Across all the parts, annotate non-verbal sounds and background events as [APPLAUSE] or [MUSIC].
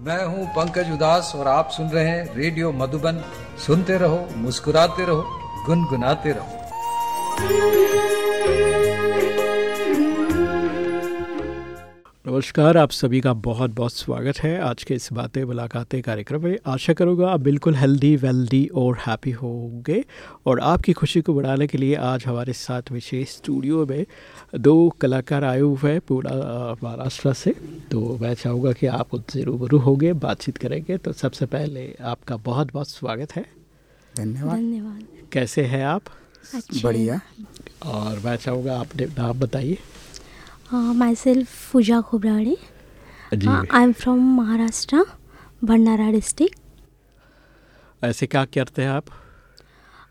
मैं हूँ पंकज उदास और आप सुन रहे हैं रेडियो मधुबन। सुनते रहो, मुस्कुराते रहो, गुनगुनाते रहो। नमस्कार आप सभी का बहुत बहुत स्वागत है आज के इस बातें मुलाकातें कार्यक्रम में। आशा करूँगा आप बिल्कुल हेल्दी वेल्दी और हैप्पी होंगे और आपकी खुशी को बढ़ाने के लिए आज हमारे साथ विशेष स्टूडियो में दो कलाकार आए हुए हैं पूरा महाराष्ट्र से। तो मैं चाहूँगा कि आप उनसे रूबरू होंगे बातचीत करेंगे। तो सबसे पहले आपका बहुत बहुत स्वागत है। धन्यवाद। धन्यवाद। कैसे हैं आप? बढ़िया। और मैं चाहूँगा आपने नाम बताइए। Myself Pooja Khobragade I am from Maharashtra Bhandara district ऐसे क्या करते हैं आप?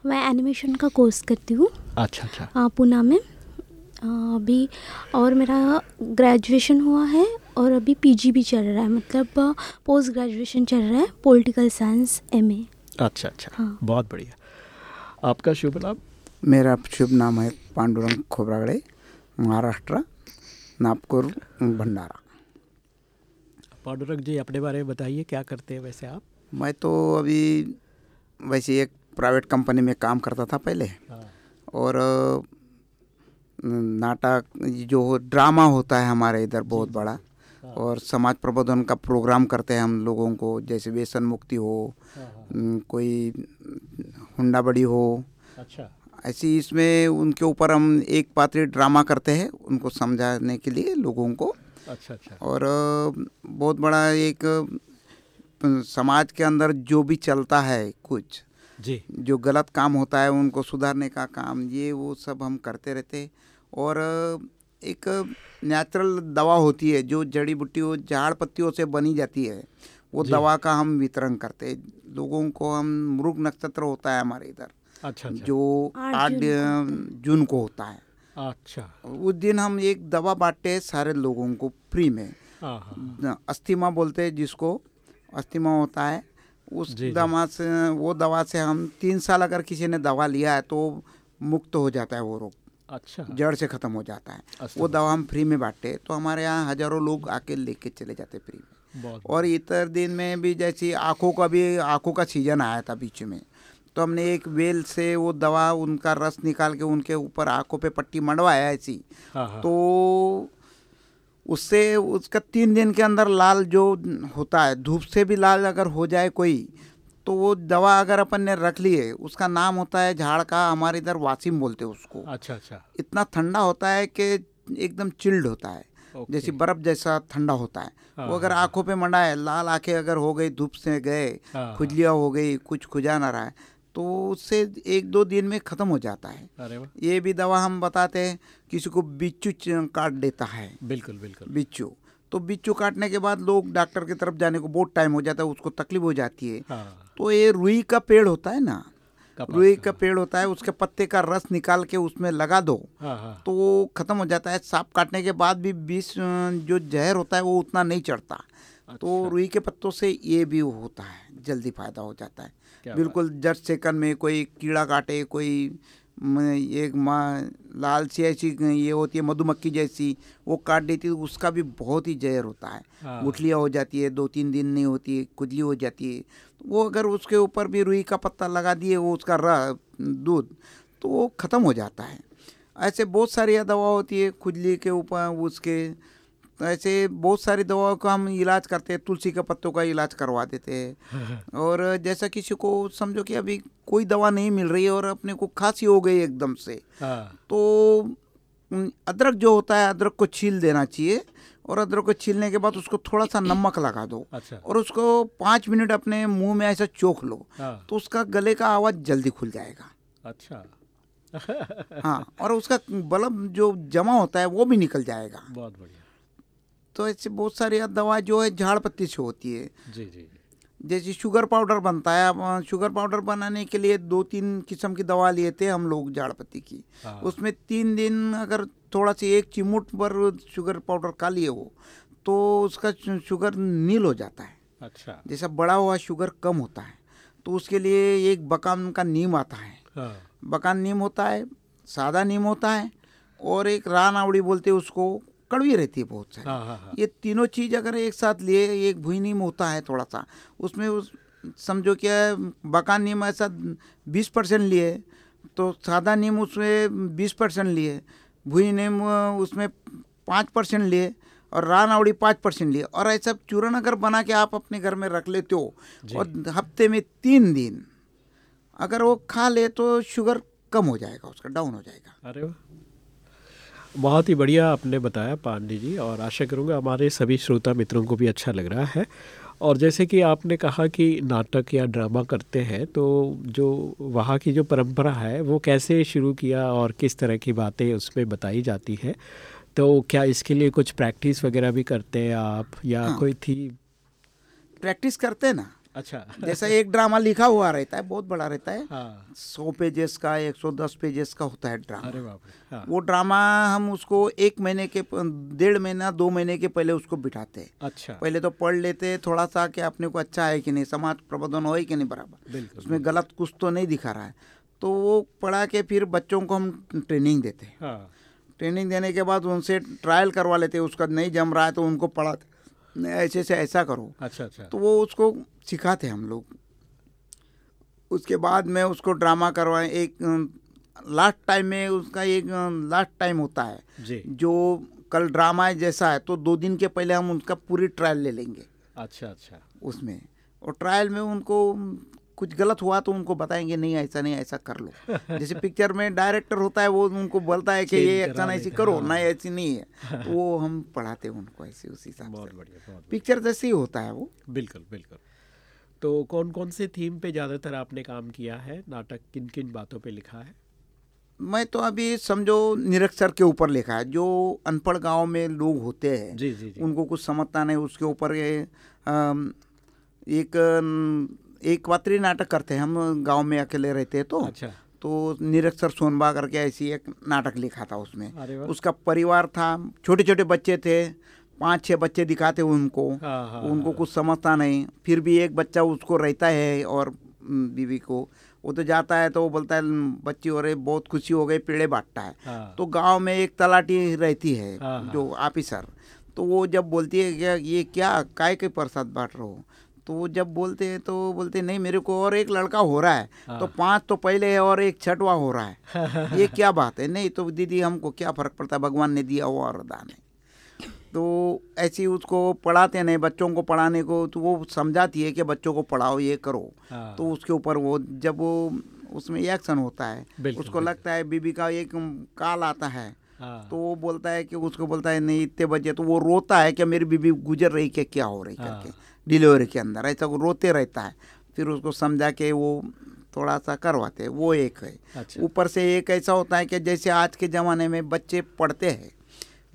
मैं एनिमेशन का कोर्स करती हूँ। अच्छा अच्छा। पूना में। अभी और मेरा ग्रेजुएशन हुआ है और अभी पीजी भी चल रहा है। मतलब पोस्ट ग्रेजुएशन चल रहा है पॉलिटिकल साइंस एमए अच्छा अच्छा। हाँ। बहुत बढ़िया। आपका शुभ नाम? मेरा शुभ नाम है पांडुरंग खोबरागड़े महाराष्ट्र। नागपुर भंडारा। पांडुरंग जी अपने बारे में बताइए क्या करते हैं वैसे आप? मैं तो अभी वैसे एक प्राइवेट कंपनी में काम करता था पहले। और नाटक जो ड्रामा होता है हमारे इधर बहुत बड़ा और समाज प्रबोधन का प्रोग्राम करते हैं हम लोगों को जैसे व्यसन मुक्ति हो कोई हुंडा बड़ी हो अच्छा। ऐसी इसमें उनके ऊपर हम एक पात्री ड्रामा करते हैं उनको समझाने के लिए लोगों को। अच्छा अच्छा। और बहुत बड़ा एक समाज के अंदर जो भी चलता है कुछ जी। जो गलत काम होता है उनको सुधारने का काम ये वो सब हम करते रहते और एक नेचुरल दवा होती है जो जड़ी बूटी वो झाड़ पत्तियों से बनी जाती है वो दवा का हम वितरण करते लोगों को हम मृग नक्षत्र होता है हमारे इधर। अच्छा अच्छा। जो आठ जून को? होता है। अच्छा। उस दिन हम एक दवा बांटते हैं सारे लोगों को फ्री में। हाँ हाँ बोलते हैं जिसको अस्थीमा होता है। उस जी, जी। दवा से वो दवा से हम तीन साल अगर किसी ने दवा लिया है तो मुक्त हो जाता है वो रोग। अच्छा। जड़ से ख़त्म हो जाता है। वो दवा हम फ्री में बांटते हैं। तो हमारे यहाँ हज़ारों लोग आके लेके चले जाते फ्री में। और इतर दिन में भी जैसे आँखों का भी आँखों का सीज़न आया था बीच में। तो हमने एक वेल से वो दवा उनका रस निकाल के उनके ऊपर आँखों पे पट्टी मंडवाया ऐसी। हाँ हाँ। तो उससे उसका तीन दिन के अंदर लाल जो होता है धूप से भी लाल अगर हो जाए कोई तो वो दवा अगर अपन ने रख ली है उसका नाम होता है झाड़ का हमारे इधर वासिम बोलते हैं उसको। अच्छा अच्छा। इतना ठंडा होता है कि एकदम चिल्ड होता है। जैसे बर्फ़ जैसा ठंडा होता है। हाँ, वो अगर आँखों पे मंडा है लाल आँखें अगर हो गई धूप से गए खुजलियाँ हो गई कुछ खुजा ना रहा है तो उससे एक दो दिन में ख़त्म हो जाता है। अरे ये भी दवा हम बताते हैं किसी को बिच्छू काट देता है। बिल्कुल बिल्कुल। बिच्छू। तो बिच्छू काटने के बाद लोग डॉक्टर की तरफ़ जाने को बहुत टाइम हो जाता है उसको तकलीफ़ हो जाती है। हाँ। तो ये रुई का पेड़ होता है ना रुई का। पेड़ होता है उसके पत्ते का रस निकाल के उसमें लगा दो। हाँ हाँ। तो वो ख़त्म हो जाता है सांप काटने के बाद भी बीस जो जहर होता है वो उतना नहीं चढ़ता। तो अच्छा। रुई के पत्तों से ये भी होता है जल्दी फ़ायदा हो जाता है। बिल्कुल जस्ट सेकंड में कोई कीड़ा काटे कोई एक माँ लाल सी ऐसी ये होती है मधुमक्खी जैसी वो काट देती है उसका भी बहुत ही जहर होता है। हाँ। गुठलियाँ हो जाती है दो तीन दिन नहीं होती है खुजली हो जाती है। वो अगर उसके ऊपर भी रुई का पत्ता लगा दिए वो उसका रह दूध तो वो ख़त्म हो जाता है। ऐसे बहुत सारी दवा होती है खुजली के ऊपर उसके तो ऐसे बहुत सारी दवाओं का हम इलाज करते हैं तुलसी के पत्तों का इलाज करवा देते हैं। [LAUGHS] और जैसा किसी को समझो कि अभी कोई दवा नहीं मिल रही है और अपने को खांसी हो गई एकदम से हाँ। तो अदरक जो होता है अदरक को छील देना चाहिए और अदरक को छीलने के बाद उसको थोड़ा सा नमक लगा दो अच्छा। और उसको पाँच मिनट अपने मुँह में ऐसा चोख लो हाँ। तो उसका गले का आवाज़ जल्दी खुल जाएगा। अच्छा। हाँ और उसका बल्ब जो जमा होता है वो भी निकल जाएगा। बहुत बढ़िया। तो ऐसे बहुत सारी दवा जो है झाड़ पत्ती से होती है। जी जी जैसे शुगर पाउडर बनता है अब शुगर पाउडर बनाने के लिए दो तीन किस्म की दवा लिए थे हम लोग झाड़ पत्ती की। हाँ। उसमें तीन दिन अगर थोड़ा सा एक चिमुट पर शुगर पाउडर खा लिए वो तो उसका शुगर नील हो जाता है। अच्छा। जैसा बड़ा हुआ शुगर कम होता है तो उसके लिए एक बकाम का नीम आता है। हाँ। बकान नीम होता है सादा नीम होता है और एक रान आवड़ी बोलते उसको कड़वी रहती है बहुत सारी। हाँ हाँ हाँ। ये तीनों चीज़ अगर एक साथ लिए एक भुई नीम होता है थोड़ा सा उसमें उस समझो क्या बका नीम ऐसा बीस परसेंट लिए तो सादा नीम उसमें बीस परसेंट लिए भुई नीम उसमें पाँच परसेंट लिए और रान आवड़ी पाँच परसेंट लिए। और ऐसा चूर्ण अगर बना के आप अपने घर में रख लेते हो और हफ़्ते में तीन दिन अगर वो खा ले तो शुगर कम हो जाएगा उसका डाउन हो जाएगा। अरे वाह! बहुत ही बढ़िया आपने बताया पांडे जी और आशा करूँगा हमारे सभी श्रोता मित्रों को भी अच्छा लग रहा है। और जैसे कि आपने कहा कि नाटक या ड्रामा करते हैं तो जो वहाँ की जो परंपरा है वो कैसे शुरू किया और किस तरह की बातें उसमें बताई जाती है? तो क्या इसके लिए कुछ प्रैक्टिस वगैरह भी करते हैं आप या हाँ। कोई थी? प्रैक्टिस करते हैं ना? अच्छा। जैसा एक ड्रामा लिखा हुआ रहता है बहुत बड़ा रहता है। हाँ। सौ पेजेस का एक सौ दस पेजेस का होता है ड्रामा। अरे बाप हाँ। वो ड्रामा हम उसको एक महीने के डेढ़ महीना दो महीने के पहले उसको बिठाते हैं। अच्छा। पहले तो पढ़ लेते हैं थोड़ा सा कि अपने को अच्छा है कि नहीं समाज प्रबोधन हो कि नहीं बराबर। उसमें गलत कुछ तो नहीं दिखा रहा है। तो वो पढ़ा के फिर बच्चों को हम ट्रेनिंग देते हैं। हाँ। ट्रेनिंग देने के बाद उनसे ट्रायल करवा लेते हैं उसका नहीं जम रहा है तो उनको पढ़ाते ऐसे से ऐसा करो। अच्छा अच्छा। तो वो उसको सिखाते हम लोग। उसके बाद में उसको ड्रामा करवाएँ। एक लास्ट टाइम में उसका एक लास्ट टाइम होता है। जी। जो कल ड्रामा है जैसा है तो दो दिन के पहले हम उनका पूरी ट्रायल ले लेंगे। अच्छा अच्छा। उसमें। और ट्रायल में उनको कुछ गलत हुआ तो उनको बताएँगे नहीं ऐसा नहीं ऐसा कर लो। [LAUGHS] जैसे पिक्चर में डायरेक्टर होता है वो उनको बोलता है कि ये एक्शन ऐसी करो ना ऐसी नहीं है। तो [LAUGHS] वो हम पढ़ाते हैं उनको ऐसे उसी हिसाब बहुत से। बढ़िया पिक्चर जैसे ही होता है वो। बिल्कुल बिल्कुल। तो कौन कौन से थीम पे ज़्यादातर आपने काम किया है? नाटक किन किन बातों पे लिखा है? मैं तो अभी समझो निरक्षर के ऊपर लिखा है। जो अनपढ़ गाँव में लोग होते हैं जी जी जी। उनको कुछ समझता नहीं उसके ऊपर ये एक अम, एक पात्री नाटक करते हैं हम गाँव में अकेले रहते हैं तो। अच्छा। तो निरक्षर सोनबा करके ऐसी एक नाटक लिखा था उसमें। उसका परिवार था छोटे छोटे बच्चे थे पाँच छह बच्चे दिखाते उनको। हाँ हाँ उनको हाँ। कुछ समझता नहीं फिर भी एक बच्चा उसको रहता है और बीवी को वो तो जाता है तो वो बोलता है बच्ची हो रही बहुत खुशी हो गई पेड़े बांटता है। हाँ। तो गाँव में एक तलाटी रहती है हाँ, हाँ। जो ऑफिसर तो वो जब बोलती है क्या ये क्या काय के प्रसाद बांट रहे हो? तो वो जब बोलते हैं तो बोलते नहीं मेरे को और एक लड़का हो रहा है। तो हाँ। पाँच तो पहले है और एक छठवा हो रहा है। ये [LAUGHS] क्या बात है? नहीं तो दीदी हमको क्या फ़र्क पड़ता है? भगवान ने दिया हुआ वरदान है। तो ऐसे उसको पढ़ाते नहीं बच्चों को पढ़ाने को तो वो समझाती है कि बच्चों को पढ़ाओ ये करो। हाँ। तो उसके ऊपर वो जब वो उसमें एक्शन होता है बिल्कुल, उसको बिल्कुल। लगता है बीबी का एक काल आता है। हाँ। तो वो बोलता है कि उसको बोलता है नहीं इतने बजे तो वो रोता है कि मेरी बीबी गुजर रही कि क्या हो रही हाँ। करके डिलीवरी के अंदर ऐसा वो रोते रहता है। फिर उसको समझा के वो थोड़ा सा करवाते हैं वो एक है। ऊपर अच्छा। ऊपर से एक ऐसा होता है कि जैसे आज के ज़माने में बच्चे पढ़ते हैं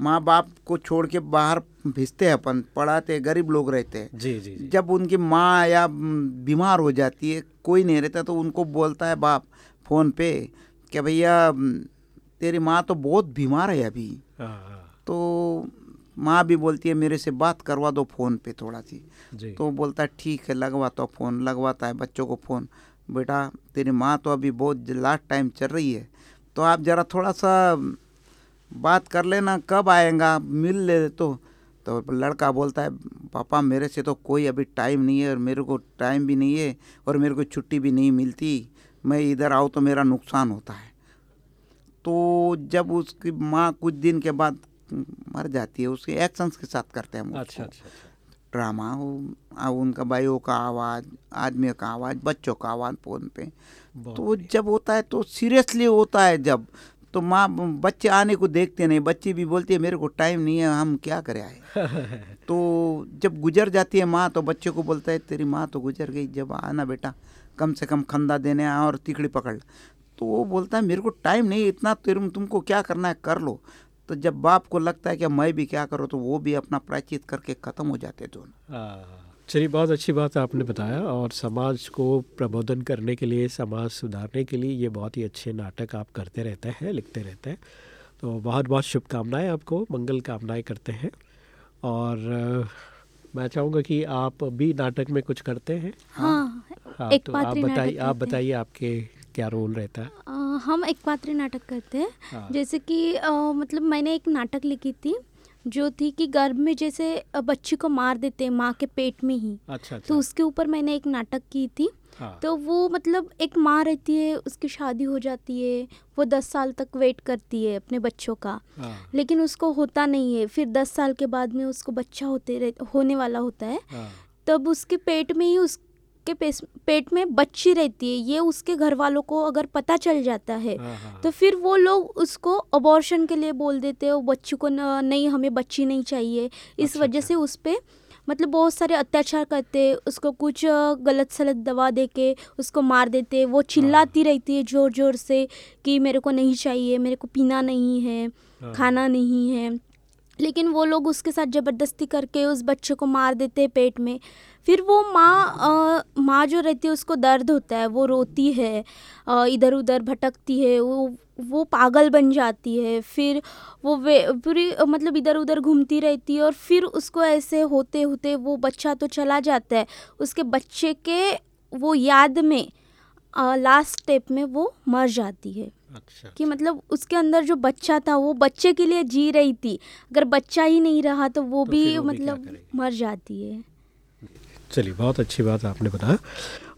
माँ बाप को छोड़ के बाहर भेजते हैं अपन पढ़ाते गरीब लोग रहते हैं। जी जी जी। जब उनकी माँ या बीमार हो जाती है कोई नहीं रहता तो उनको बोलता है बाप फ़ोन पे कि भैया तेरी माँ तो बहुत बीमार है अभी। हाँ हाँ। तो माँ भी बोलती है मेरे से बात करवा दो फ़ोन पे थोड़ा सी। तो बोलता है ठीक है लगवाता हूँ फ़ोन लगवाता है बच्चों को फ़ोन। बेटा तेरी माँ तो अभी बहुत लास्ट टाइम चल रही है। तो आप ज़रा थोड़ा सा बात कर लेना कब आएगा मिल ले तो। तो लड़का बोलता है पापा मेरे से तो कोई अभी टाइम नहीं है और मेरे को टाइम भी नहीं है और मेरे को छुट्टी भी नहीं मिलती। मैं इधर आऊँ तो मेरा नुकसान होता है। तो जब उसकी माँ कुछ दिन के बाद मर जाती है उसके एक्शंस के साथ करते हैं हम अच्छा अच्छा अच्छा। ड्रामा वो- आ, उनका भाइयों का आवाज़ आदमियों का आवाज़ बच्चों का आवाज़ फ़ोन पे। तो जब होता है तो सीरियसली होता है जब। तो माँ बच्चे आने को देखते नहीं बच्चे भी बोलती है मेरे को टाइम नहीं है हम क्या करें आए? [LAUGHS] तो जब गुजर जाती है माँ तो बच्चे को बोलता है तेरी माँ तो गुजर गई जब आना बेटा कम से कम खंदा देने और तिकड़ी पकड़। तो वो बोलता है मेरे को टाइम नहीं इतना तेरे तुमको क्या करना है कर लो। तो जब बाप को लगता है कि मैं भी क्या करूँ तो वो भी अपना प्रायचित करके ख़त्म हो जाते दोनों। हाँ, चलिए बहुत अच्छी बात आपने बताया और समाज को प्रबोधन करने के लिए समाज सुधारने के लिए ये बहुत ही अच्छे नाटक आप करते रहते हैं लिखते रहते हैं। तो बहुत बहुत शुभकामनाएँ आपको मंगल कामनाएँ करते हैं। और मैं चाहूँगा कि आप भी नाटक में कुछ करते हैं। हाँ हाँ एक तो आप बताइए आप बताइए आपके क्या रोल रहता है? हम एक पात्री नाटक करते हैं। हाँ। जैसे कि अ, मतलब मैंने एक नाटक लिखी थी जो थी कि गर्भ में जैसे बच्ची को मार देते हैं माँ के पेट में ही। अच्छा अच्छा। तो उसके ऊपर मैंने एक नाटक की थी। हाँ, तो वो मतलब एक माँ रहती है उसकी शादी हो जाती है वो दस साल तक वेट करती है अपने बच्चों का। हाँ, लेकिन उसको होता नहीं है। फिर दस साल के बाद में उसको बच्चा होते होने वाला होता है। हाँ, तब उसके पेट में ही उसके पेस पेट में बच्ची रहती है ये उसके घर वालों को अगर पता चल जाता है हाँ, हाँ, तो फिर वो लोग उसको अबॉर्शन के लिए बोल देते हैं बच्ची को न, नहीं हमें बच्ची नहीं चाहिए। इस अच्छा, वजह अच्छा। से उस पर मतलब बहुत सारे अत्याचार करते उसको कुछ गलत सलत दवा दे के उसको मार देते वो चिल्लाती रहती है ज़ोर ज़ोर से कि मेरे को नहीं चाहिए मेरे को पीना नहीं है हाँ, खाना नहीं है। लेकिन वो लोग उसके साथ ज़बरदस्ती करके उस बच्चे को मार देते हैं पेट में। फिर वो माँ माँ जो रहती है, उसको दर्द होता है, वो रोती है इधर उधर भटकती है, वो वो पागल बन जाती है। फिर वो वे, पूरी मतलब इधर उधर घूमती रहती है और फिर उसको ऐसे होते होते वो बच्चा तो चला जाता है। उसके बच्चे के वो याद में लास्ट स्टेप में वो मर जाती है। अच्छा कि मतलब उसके अंदर जो बच्चा था वो बच्चे के लिए जी रही थी। अगर बच्चा ही नहीं रहा तो वो तो भी वो मतलब करेगी? मर जाती है। चलिए बहुत अच्छी बात आपने बताया।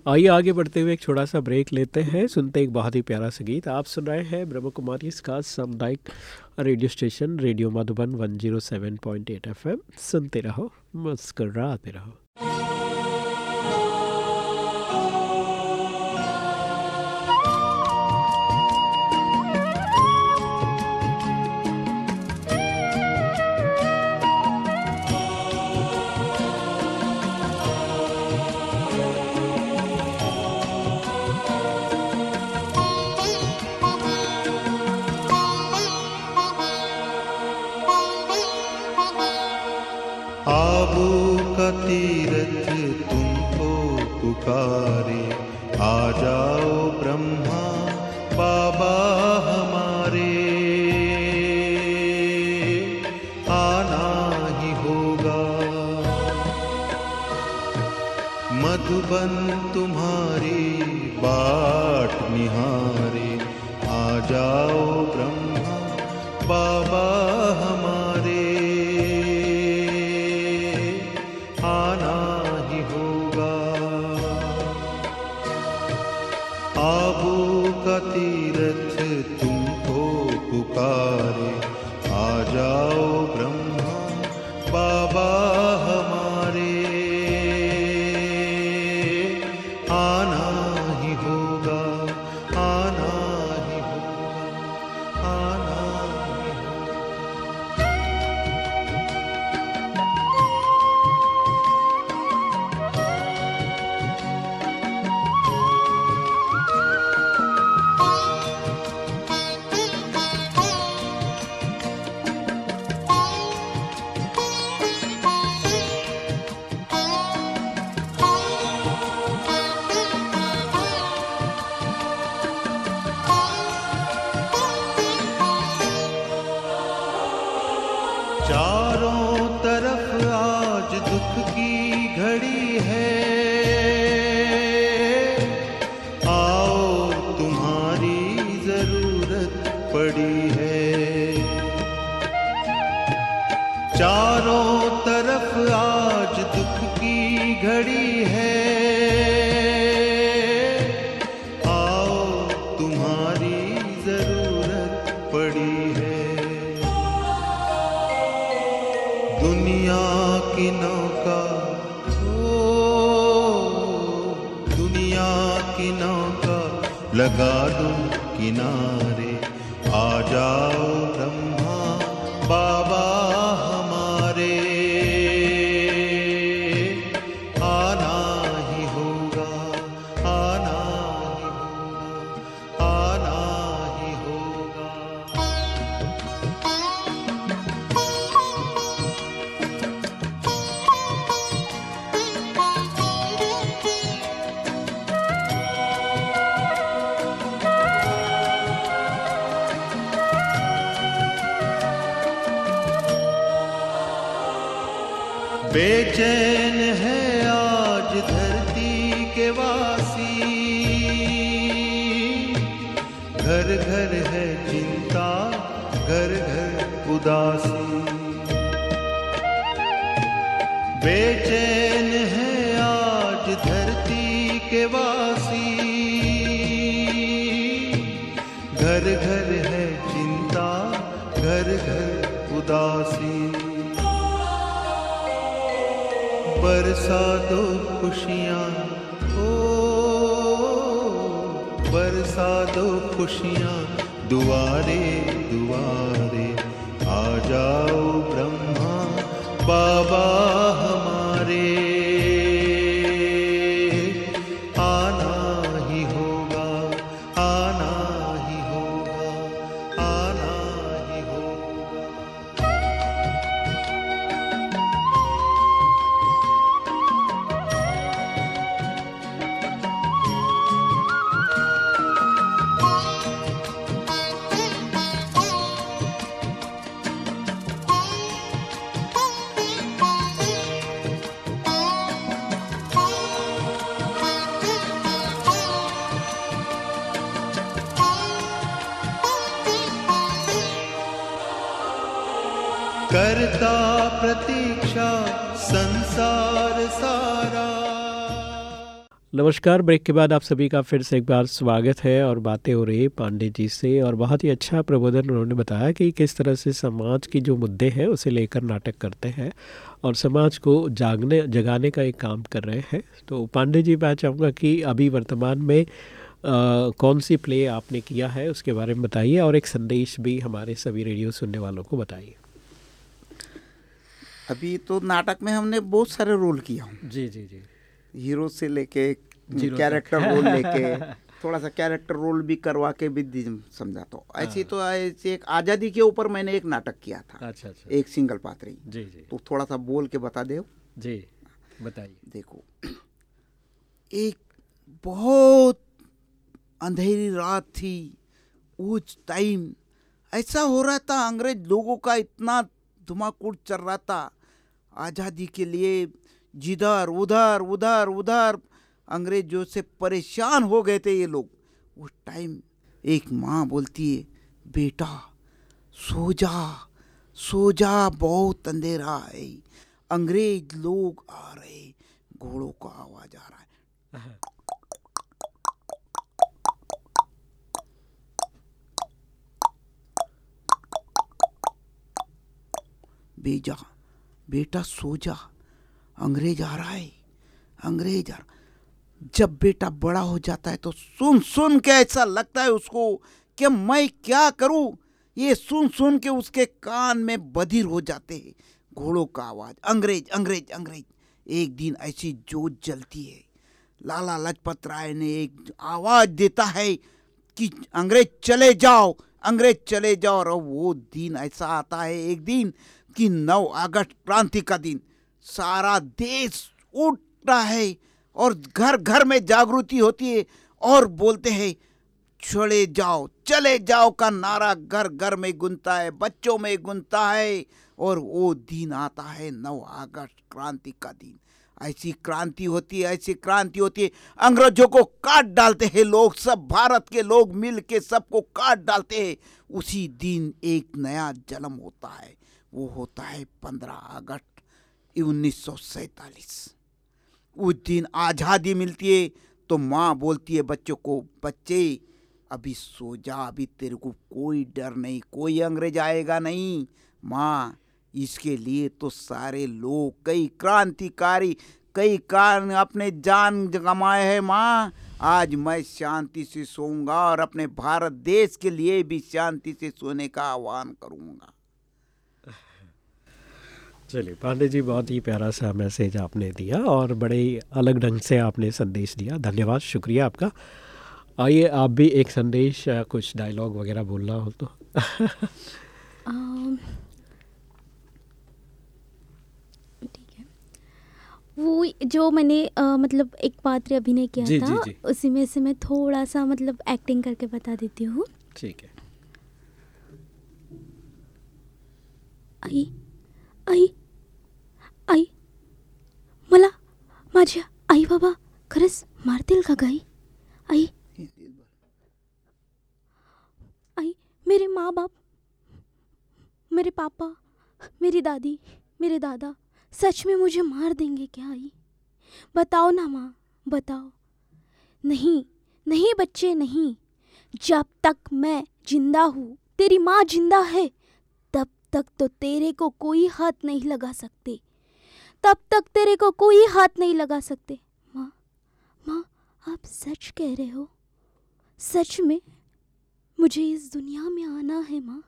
आइए आगे बढ़ते हुए एक छोटा सा ब्रेक लेते हैं। सुनते एक बहुत ही प्यारा सा गीत। आप सुन रहे हैं ब्रह्म कुमारी इसका सामुदायिक radio station radio Madhuban 107.8 FM सुनते रहो मुस्कराते रहो। का तीरथ तुमको पुकारे। आ जाओ चारों तरफ़ आज दुख की लगा बरसा दो खुशियाँ। ओ बरसा दो खुशियाँ। दुआरे दुआरे आ जाओ ब्रह्मा। बाबा करता प्रतीक्षा संसार सारा। नमस्कार ब्रेक के बाद आप सभी का फिर से एक बार स्वागत है और बातें हो रही पांडे जी से और बहुत ही अच्छा प्रबोधन उन्होंने बताया कि किस तरह से समाज के जो मुद्दे हैं उसे लेकर नाटक करते हैं और समाज को जागने जगाने का एक काम कर रहे हैं। तो पांडे जी मैं चाहूँगा कि अभी वर्तमान में अ, कौन सी प्ले आपने किया है उसके बारे में बताइए और एक संदेश भी हमारे सभी रेडियो सुनने वालों को बताइए। अभी तो नाटक में हमने बहुत सारे रोल किया हूँ। जी जी जी। हीरो से लेके कैरेक्टर रोल लेके [LAUGHS] थोड़ा सा कैरेक्टर रोल भी करवा के भी समझाता हूँ। ऐसी तो ऐसे एक आज़ादी के ऊपर मैंने एक नाटक किया था। अच्छा अच्छा। एक सिंगल पात्री जी जी। तो थोड़ा सा बोल के बता दे। जी बताइए। देखो एक बहुत अंधेरी रात थी उस टाइम। ऐसा हो रहा था अंग्रेज़ लोगों का इतना धुमाकूट चल रहा था आज़ादी के लिए जिधर, उधर उधर उधर अंग्रेज़ों से परेशान हो गए थे ये लोग। उस टाइम एक माँ बोलती है, बेटा सो जा सो जा बहुत अंधेरा है। अंग्रेज़ लोग आ रहे घोड़ों का आवाज़ आ रहा है। बेजा बेटा सो जा। अंग्रेज़ आ रहा है। अंग्रेज़ आ रहा। जब बेटा बड़ा हो जाता है तो सुन सुन के ऐसा लगता है उसको कि मैं क्या करूँ? ये सुन सुन के उसके कान में बधिर हो जाते हैं। घोड़ों का आवाज़, अंग्रेज़ अंग्रेज़ अंग्रेज़। एक दिन ऐसी जोत जलती है। लाला लजपत राय ने एक आवाज़ देता है कि अंग्रेज़ चले जाओ, अंग्रेज़ चले जाओ। और वो दिन ऐसा आता है, एक दिन कि 9 अगस्त क्रांति का दिन। सारा देश उठता है और घर घर में जागृति होती है और बोलते हैं चले जाओ चले जाओ का नारा घर घर में गुनता है, बच्चों में गुनता है और वो दिन आता है 9 अगस्त क्रांति का दिन। ऐसी क्रांति होती है, ऐसी क्रांति होती है। अंग्रेज़ों को काट डालते हैं लोग, सब भारत के लोग मिल के सबको काट डालते हैं। उसी दिन एक नया जन्म होता है। वो होता है पंद्रह अगस्त उन्नीस सौ सैतालीस। उस दिन आज़ादी मिलती है तो माँ बोलती है बच्चों को, बच्चे, अभी सो जा, अभी तेरे को कोई डर नहीं, कोई अंग्रेज़ आएगा नहीं। माँ, इसके लिए तो सारे लोग, कई क्रांतिकारी, कई कारण अपने जान गंवाए हैं माँ। आज मैं शांति से सोऊँगा और अपने भारत देश के लिए भी शांति से सोने का आह्वान करूँगा। चलिए पांडे जी बहुत ही प्यारा सा मैसेज आपने दिया और बड़े ही अलग ढंग से आपने संदेश दिया। धन्यवाद शुक्रिया आपका। आइए आप भी एक संदेश कुछ डायलॉग वगैरह बोलना हो तो। [LAUGHS] ठीक है। वो जो मैंने अ, मतलब एक पात्र अभिनय किया जी, था जी, जी। उसी में से मैं थोड़ा सा मतलब एक्टिंग करके बता देती हूँ। ठीक है। आई आई आई, मला माझ्या आई बाबा खरंच मारतील का गाई? आई आई, मेरे माँ बाप मेरे पापा, मेरी दादी, मेरे दादा सच में मुझे मार देंगे क्या आई? बताओ ना माँ, बताओ। नहीं नहीं बच्चे, नहीं। जब तक मैं ज़िंदा हूँ, तेरी माँ ज़िंदा है। तक तो तेरे को कोई हाथ नहीं लगा सकते। तब तक तेरे को कोई हाथ नहीं लगा सकते। माँ माँ, आप सच कह रहे हो? सच में मुझे इस दुनिया में आना है, माँ।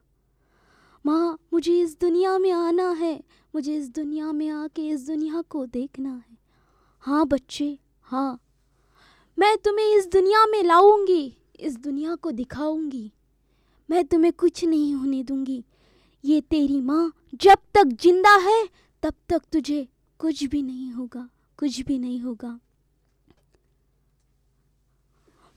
माँ, मुझे इस दुनिया में आना है। मुझे इस दुनिया में आके इस दुनिया को देखना है। हाँ बच्चे हाँ। मैं तुम्हें इस दुनिया में लाऊँगी, इस दुनिया को दिखाऊँगी। मैं तुम्हें कुछ नहीं होने दूँगी। ये तेरी माँ जब तक ज़िंदा है, तब तक तुझे कुछ भी नहीं होगा, कुछ भी नहीं होगा।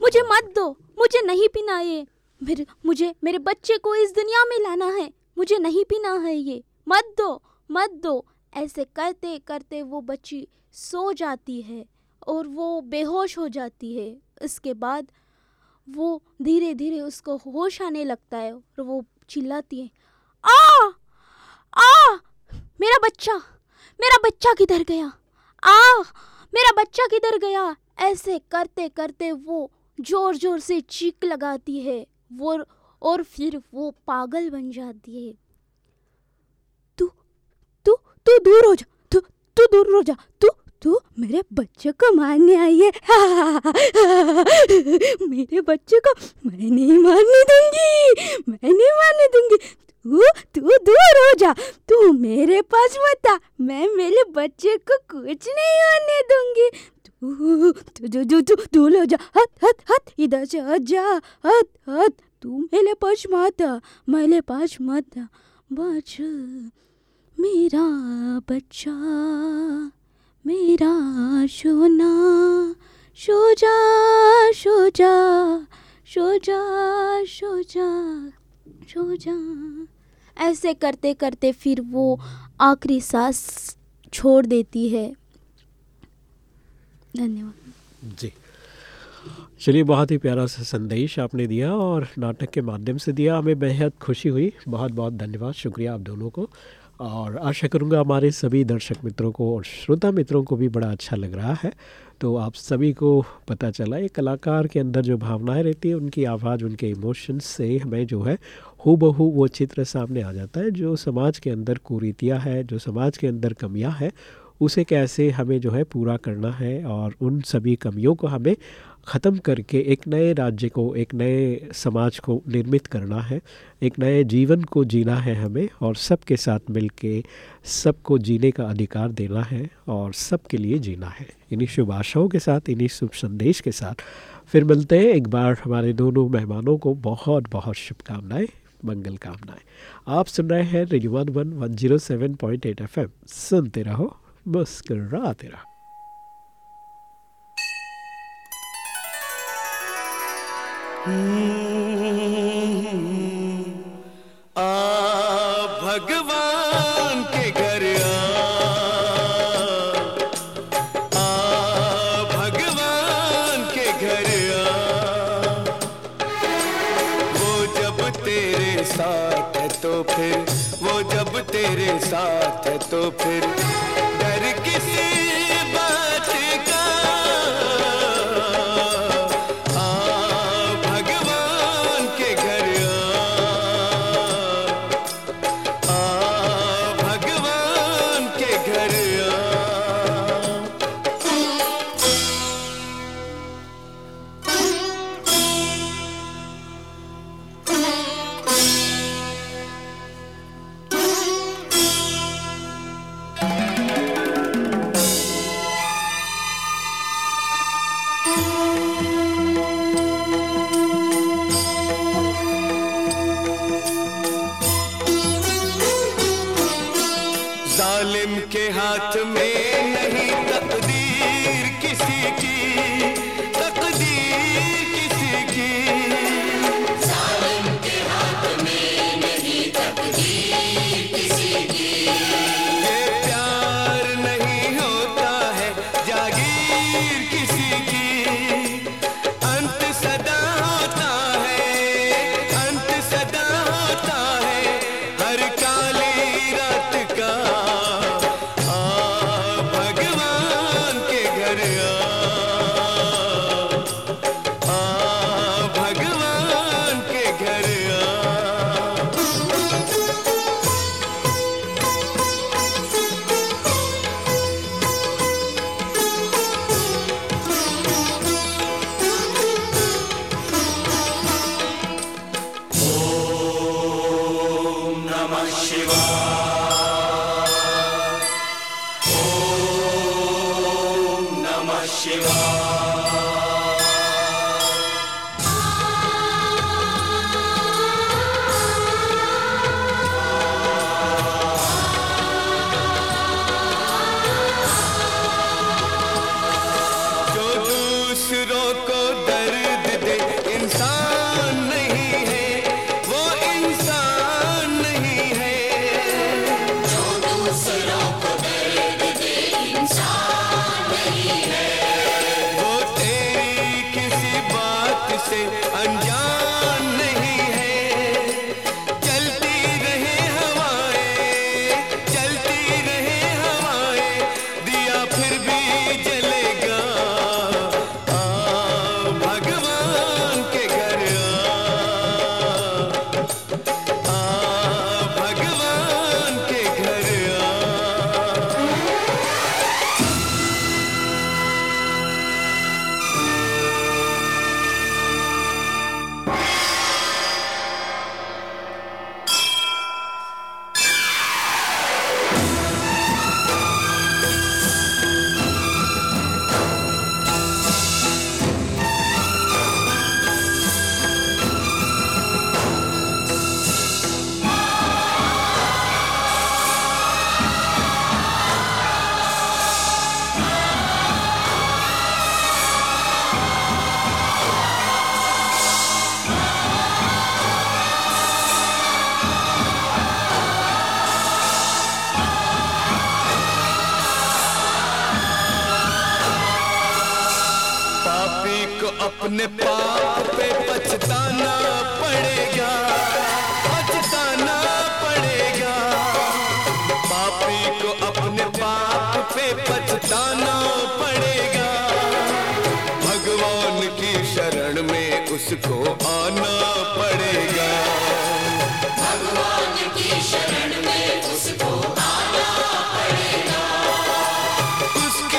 मुझे मत दो, मुझे नहीं पीना ये। मेरे मुझे, मेरे बच्चे को इस दुनिया में लाना है। मुझे नहीं पीना है ये। मत दो मत दो। ऐसे करते करते वो बच्ची सो जाती है और वो बेहोश हो जाती है। इसके बाद वो धीरे धीरे उसको होश आने लगता है और वो चिल्लाती है आ आ, मेरा बच्चा मेरा बच्चा किधर गया? आ, मेरा बच्चा किधर गया? ऐसे करते करते वो ज़ोर ज़ोर से चीख लगाती है, वो और फिर वो पागल बन जाती है। तू तू तू दूर हो जा, तू तू दूर हो जा, तू तू मेरे बच्चे को मारने आई है। [LAUGHS] मेरे बच्चे को मैं नहीं मारने दूँगी, मैं नहीं मारने दूँगी। तू तू दूर हो जा। तू मेरे पास मत आ। मैं मेरे बच्चे को कुछ नहीं होने दूँगी। तू तू तू तू तू हो जा। हट हट हट, इधर से हट जा। हट हट, तू मेरे पास मत मेरे पास मत आ। बच मेरा बच्चा, मेरा सोना सो जा सो जा सो जा सो जा सो जा ऐसे करते करते फिर वो आखिरी सांस छोड़ देती है। धन्यवाद। जी। चलिए, बहुत ही प्यारा सा संदेश आपने दिया और नाटक के माध्यम से दिया। हमें बेहद खुशी हुई। बहुत बहुत धन्यवाद। शुक्रिया आप दोनों को। और आशा करूँगा हमारे सभी दर्शक मित्रों को और श्रोता मित्रों को भी बड़ा अच्छा लग रहा है। तो आप सभी को पता चला, एक कलाकार के अंदर जो भावनाएँ रहती है, उनकी आवाज़, उनके इमोशंस से हमें जो है हु बहू वो चित्र सामने आ जाता है, जो समाज के अंदर कुरीतियाँ है, जो समाज के अंदर कमियाँ है, उसे कैसे हमें जो है पूरा करना है और उन सभी कमियों को हमें ख़त्म करके एक नए राज्य को, एक नए समाज को निर्मित करना है, एक नए जीवन को जीना है हमें और सबके साथ मिल के सबको जीने का अधिकार देना है और सबके लिए जीना है। इन्हीं शुभ आशाओं के साथ, इन्हीं शुभ संदेश के साथ फिर मिलते हैं एक बार हमारे दोनों मेहमानों को। बहुत बहुत शुभकामनाएँ, मंगल कामनाएँ। आप सुन रहे हैं radio one one one zero seven point eight F M. सुनते रहो, मुस्कराते रहो। साथ है तो फिर वो जब तेरे साथ है तो फिर।